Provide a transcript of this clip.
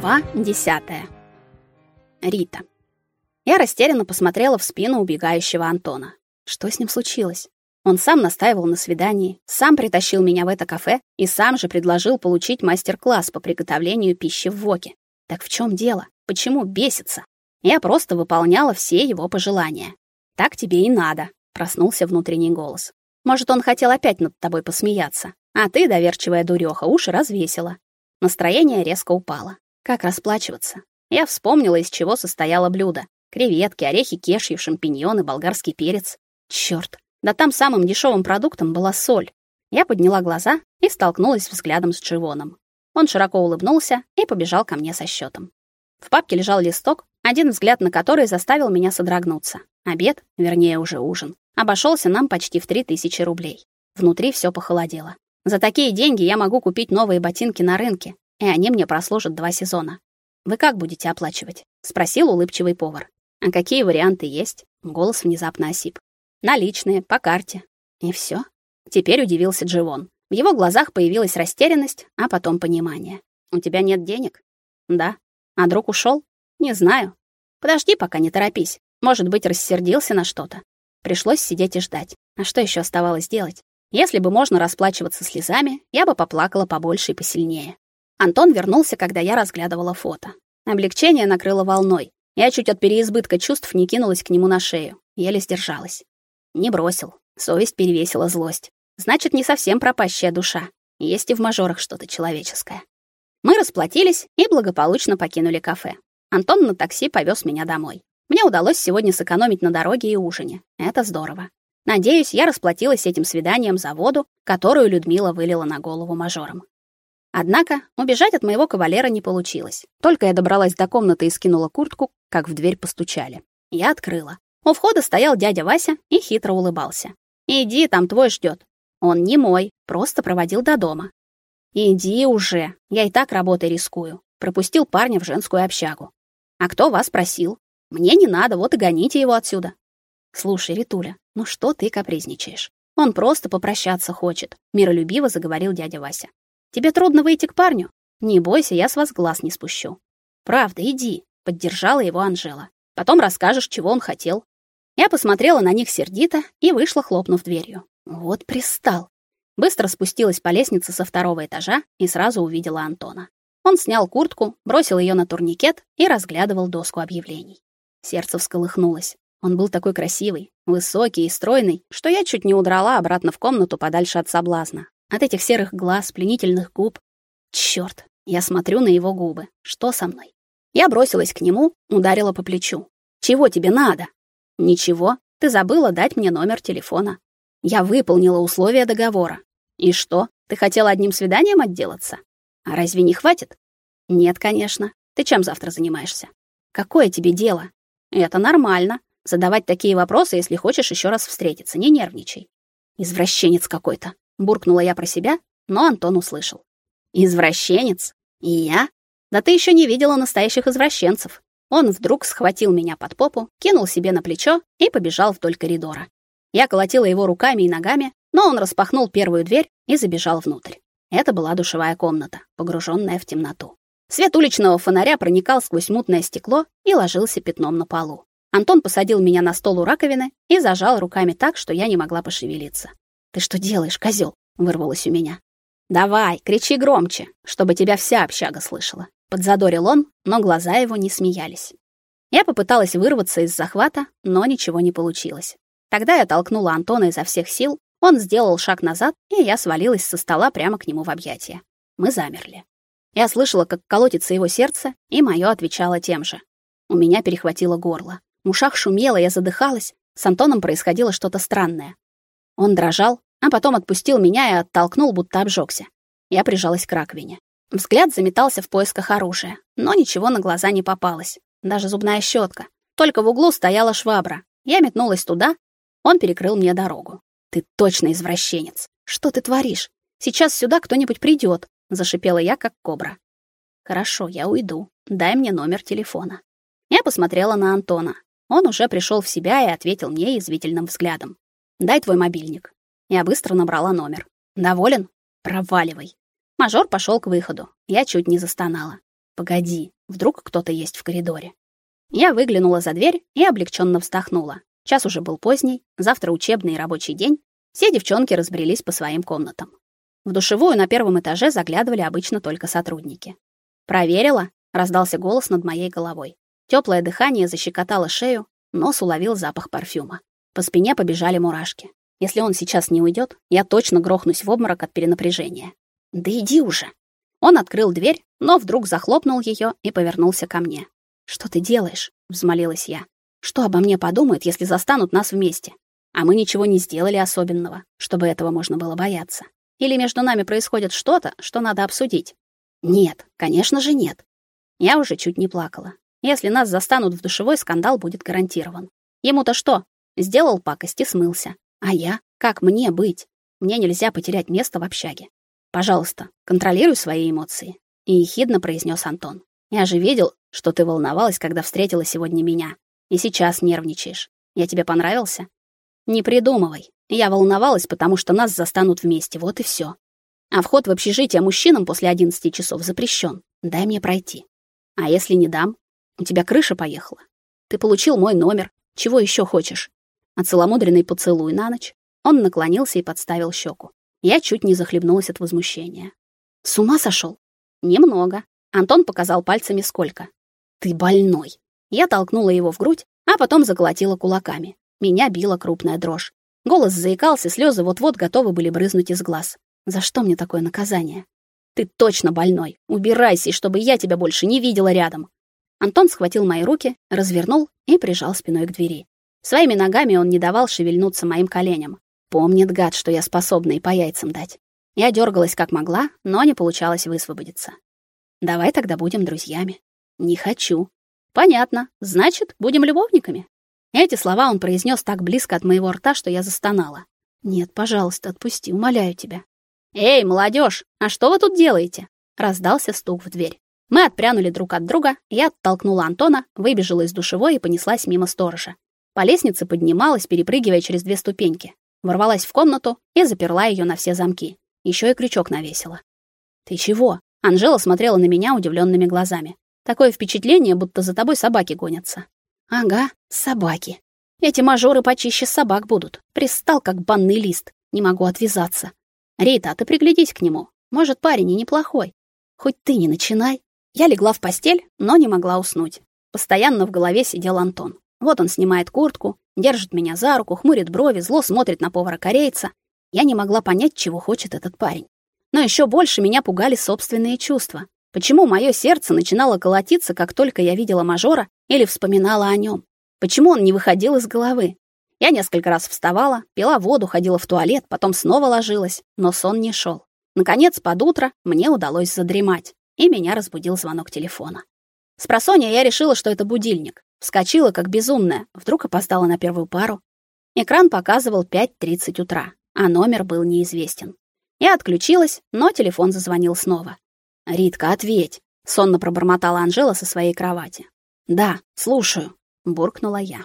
Глава 10. Рита. Я растерянно посмотрела в спину убегающего Антона. Что с ним случилось? Он сам настаивал на свидании, сам притащил меня в это кафе и сам же предложил получить мастер-класс по приготовлению пищи в воке. Так в чем дело? Почему бесится? Я просто выполняла все его пожелания. Так тебе и надо, проснулся внутренний голос. Может, он хотел опять над тобой посмеяться, а ты, доверчивая дуреха, уши развесила. Настроение резко упало. Как расплачиваться? Я вспомнила, из чего состояло блюдо. Креветки, орехи кешью, шампиньоны, болгарский перец. Чёрт, да там самым дешевым продуктом была соль. Я подняла глаза и столкнулась взглядом с Дживоном. Он широко улыбнулся и побежал ко мне со счетом. В папке лежал листок, один взгляд на который заставил меня содрогнуться. Обед, вернее, уже ужин, обошелся нам почти в три тысячи рублей. Внутри все похолодело. За такие деньги я могу купить новые ботинки на рынке, и они мне прослужат два сезона. Вы как будете оплачивать? спросил улыбчивый повар. А какие варианты есть? Голос внезапно осип. Наличные, по карте. И все. Теперь удивился Дживон. В его глазах появилась растерянность, а потом понимание. У тебя нет денег? Да. А друг ушел? Не знаю. Подожди, пока не торопись. Может быть, рассердился на что-то. Пришлось сидеть и ждать. А что еще оставалось делать? Если бы можно расплачиваться слезами, я бы поплакала побольше и посильнее. Антон вернулся, когда я разглядывала фото. Облегчение накрыло волной. Я чуть от переизбытка чувств не кинулась к нему на шею, еле сдержалась. Не бросил. Совесть перевесила злость. Значит, не совсем пропащая душа. Есть и в мажорах что-то человеческое. Мы расплатились и благополучно покинули кафе. Антон на такси повез меня домой. Мне удалось сегодня сэкономить на дороге и ужине. Это здорово. Надеюсь, я расплатилась этим свиданием за воду, которую Людмила вылила на голову мажорам. Однако убежать от моего кавалера не получилось. Только я добралась до комнаты и скинула куртку, как в дверь постучали. Я открыла. У входа стоял дядя Вася и хитро улыбался. «Иди, там твой ждет. Он не мой, просто проводил до дома. «Иди уже, я и так работой рискую», пропустил парня в женскую общагу. «А кто вас просил? Мне не надо, вот и гоните его отсюда». «Слушай, Ритуля, ну что ты капризничаешь? Он просто попрощаться хочет, миролюбиво заговорил дядя Вася. Тебе трудно выйти к парню? Не бойся, я с вас глаз не спущу. Правда, иди, поддержала его Анжела. Потом расскажешь, чего он хотел. Я посмотрела на них сердито и вышла, хлопнув дверью. Вот пристал. Быстро спустилась по лестнице со второго этажа и сразу увидела Антона. Он снял куртку, бросил ее на турникет и разглядывал доску объявлений. Сердце всколыхнулось. Он был такой красивый, высокий и стройный, что я чуть не удрала обратно в комнату подальше от соблазна. От этих серых глаз, пленительных губ. Чёрт, я смотрю на его губы. Что со мной? Я бросилась к нему, ударила по плечу. Чего тебе надо? Ничего. Ты забыла дать мне номер телефона. Я выполнила условия договора. И что? Ты хотела одним свиданием отделаться? А разве не хватит? Нет, конечно. Ты чем завтра занимаешься? Какое тебе дело? Это нормально задавать такие вопросы, если хочешь еще раз встретиться. Не нервничай. Извращенец какой-то, буркнула я про себя, но Антон услышал. Извращенец? И я? Да ты еще не видела настоящих извращенцев. Он вдруг схватил меня под попу, кинул себе на плечо и побежал вдоль коридора. Я колотила его руками и ногами, но он распахнул первую дверь и забежал внутрь. Это была душевая комната, погруженная в темноту. Свет уличного фонаря проникал сквозь мутное стекло и ложился пятном на полу. Антон посадил меня на стол у раковины и зажал руками так, что я не могла пошевелиться. "Ты что делаешь, козел? вырвалось у меня. "Давай, кричи громче, чтобы тебя вся общага слышала", подзадорил он, но глаза его не смеялись. Я попыталась вырваться из захвата, но ничего не получилось. Тогда я толкнула Антона изо всех сил, он сделал шаг назад, и я свалилась со стола прямо к нему в объятия. Мы замерли. Я слышала, как колотится его сердце, и моё отвечало тем же. У меня перехватило горло. В ушах шумело, я задыхалась. С Антоном происходило что-то странное. Он дрожал, а потом отпустил меня и оттолкнул, будто обжегся. Я прижалась к раковине. Взгляд заметался в поисках оружия, но ничего на глаза не попалось. Даже зубная щетка. Только в углу стояла швабра. Я метнулась туда. Он перекрыл мне дорогу. Ты точно извращенец. Что ты творишь? Сейчас сюда кто-нибудь придет, зашипела я как кобра. Хорошо, я уйду. Дай мне номер телефона. Я посмотрела на Антона. Он уже пришел в себя и ответил мне извивительным взглядом. «Дай твой мобильник». Я быстро набрала номер. «Доволен? Проваливай». Мажор пошел к выходу. Я чуть не застонала. Погоди, вдруг кто-то есть в коридоре. Я выглянула за дверь и облегченно вздохнула. Час уже был поздний, завтра учебный и рабочий день. Все девчонки разбрелись по своим комнатам. В душевую на первом этаже заглядывали обычно только сотрудники. Проверила, раздался голос над моей головой. Теплое дыхание защекотало шею, нос уловил запах парфюма. По спине побежали мурашки. Если он сейчас не уйдет, я точно грохнусь в обморок от перенапряжения. Да иди уже. Он открыл дверь, но вдруг захлопнул ее и повернулся ко мне. Что ты делаешь? взмолилась я. Что обо мне подумают, если застанут нас вместе? А мы ничего не сделали особенного, чтобы этого можно было бояться. Или между нами происходит что-то, что надо обсудить? Нет, конечно же, нет. Я уже чуть не плакала. Если нас застанут в душевой, скандал будет гарантирован. Ему-то что? Сделал пакость и смылся. А я? Как мне быть? Мне нельзя потерять место в общаге. Пожалуйста, контролируй свои эмоции, и ехидно произнес Антон. Я же видел, что ты волновалась, когда встретила сегодня меня. И сейчас нервничаешь. Я тебе понравился? Не придумывай. Я волновалась, потому что нас застанут вместе, вот и все. А вход в общежитие мужчинам после 11 часов запрещен. Дай мне пройти. А если не дам? У тебя крыша поехала. Ты получил мой номер. Чего еще хочешь? А целомудренный поцелуй на ночь, он наклонился и подставил щеку. Я чуть не захлебнулась от возмущения. С ума сошел? Немного. Антон показал пальцами сколько. Ты больной. Я толкнула его в грудь, а потом заколотила кулаками. Меня била крупная дрожь. Голос заикался, слезы вот-вот готовы были брызнуть из глаз. За что мне такое наказание? Ты точно больной. Убирайся, чтобы я тебя больше не видела рядом. Антон схватил мои руки, развернул и прижал спиной к двери. Своими ногами он не давал шевельнуться моим коленям. Помнит гад, что я способна и по яйцам дать. Я дергалась как могла, но не получалось высвободиться. Давай тогда будем друзьями. Не хочу. Понятно. Значит, будем любовниками. Эти слова он произнес так близко от моего рта, что я застонала. Нет, пожалуйста, отпусти, умоляю тебя. Эй, молодежь, а что вы тут делаете? Раздался стук в дверь. Мы отпрянули друг от друга, я оттолкнула Антона, выбежала из душевой и понеслась мимо сторожа. По лестнице поднималась, перепрыгивая через две ступеньки. Ворвалась в комнату и заперла ее на все замки. Еще и крючок навесила. «Ты чего?» Анжела смотрела на меня удивленными глазами. Такое впечатление, будто за тобой собаки гонятся. Ага, собаки. Эти мажоры почище собак будут. Пристал как банный лист. Не могу отвязаться. Рита, а ты приглядись к нему. Может, парень и неплохой. Хоть ты не начинай. Я легла в постель, но не могла уснуть. Постоянно в голове сидел Антон. Вот он снимает куртку, держит меня за руку, хмурит брови, зло смотрит на повара-корейца. Я не могла понять, чего хочет этот парень. Но еще больше меня пугали собственные чувства. Почему мое сердце начинало колотиться, как только я видела мажора или вспоминала о нем? Почему он не выходил из головы? Я несколько раз вставала, пила воду, ходила в туалет, потом снова ложилась, но сон не шел. Наконец, под утро мне удалось задремать, и меня разбудил звонок телефона. С просонья я решила, что это будильник. Вскочила как безумная, вдруг опоздала на первую пару. Экран показывал 5:30 утра, а номер был неизвестен. Я отключилась, но телефон зазвонил снова. "Ритка, ответь", сонно пробормотала Анжела со своей кровати. "Да, слушаю", буркнула я.